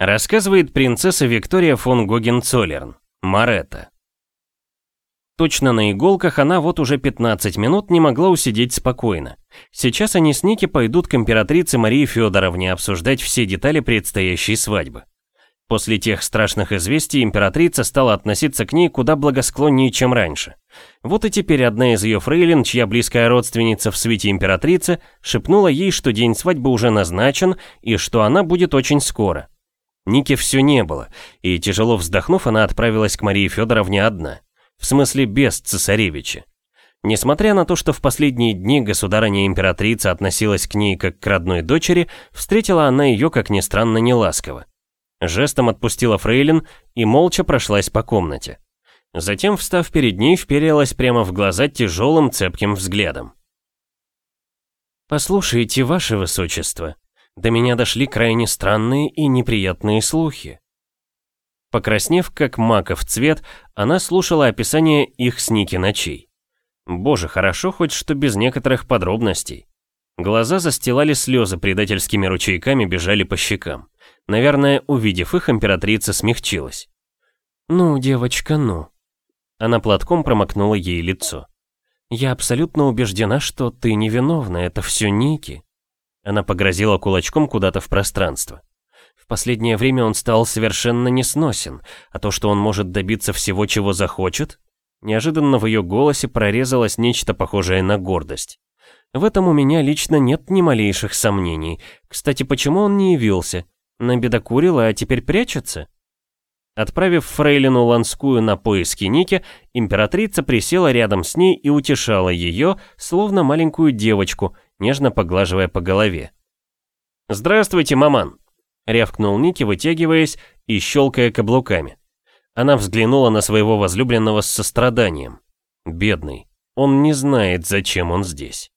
Рассказывает принцесса Виктория фон Гогенцоллерн, Маретта. Точно на иголках она вот уже 15 минут не могла усидеть спокойно. Сейчас они с Ники пойдут к императрице Марии Федоровне обсуждать все детали предстоящей свадьбы. После тех страшных известий императрица стала относиться к ней куда благосклоннее, чем раньше. Вот и теперь одна из ее фрейлин, чья близкая родственница в свете императрицы, шепнула ей, что день свадьбы уже назначен и что она будет очень скоро. Ники все не было, и тяжело вздохнув, она отправилась к Марии Федоровне одна. В смысле, без цесаревича. Несмотря на то, что в последние дни государыня-императрица относилась к ней как к родной дочери, встретила она ее, как ни странно, неласково. Жестом отпустила Фрейлин и молча прошлась по комнате. Затем, встав перед ней, вперилась прямо в глаза тяжелым цепким взглядом. «Послушайте, ваше высочество», до меня дошли крайне странные и неприятные слухи. Покраснев, как маков цвет, она слушала описание их с Ники ночей. Боже, хорошо хоть что без некоторых подробностей. Глаза застилали слезы, предательскими ручейками бежали по щекам. Наверное, увидев их, императрица смягчилась. «Ну, девочка, ну». Она платком промокнула ей лицо. «Я абсолютно убеждена, что ты невиновна, это все Ники. Она погрозила кулачком куда-то в пространство. В последнее время он стал совершенно несносен, а то, что он может добиться всего, чего захочет, неожиданно в ее голосе прорезалось нечто похожее на гордость. В этом у меня лично нет ни малейших сомнений. Кстати, почему он не явился? Набедокурил, а теперь прячется? Отправив фрейлину Ланскую на поиски Ники, императрица присела рядом с ней и утешала ее, словно маленькую девочку, нежно поглаживая по голове. «Здравствуйте, маман!» — рявкнул Ники, вытягиваясь и щелкая каблуками. Она взглянула на своего возлюбленного с состраданием. Бедный, он не знает, зачем он здесь.